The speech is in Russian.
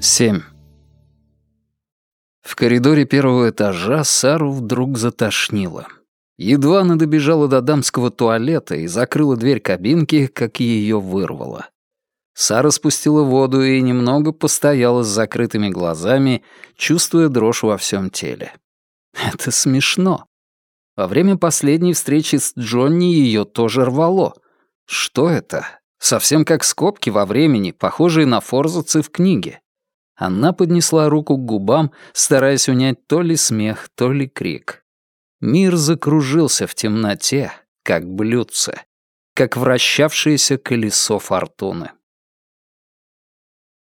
Семь. В коридоре первого этажа Сару вдруг затошнило. Едва она добежала до дамского туалета и закрыла дверь кабинки, как ее вырвало. Сара спустила воду и немного постояла с закрытыми глазами, чувствуя дрожь во всем теле. Это смешно. Во время последней встречи с Джонни ее тоже рвало. Что это? Совсем как скобки во времени, похожие на форзацы в книге. Она поднесла руку к губам, стараясь унять то ли смех, то ли крик. Мир закружился в темноте, как блюдце, как вращавшееся колесо фортуны.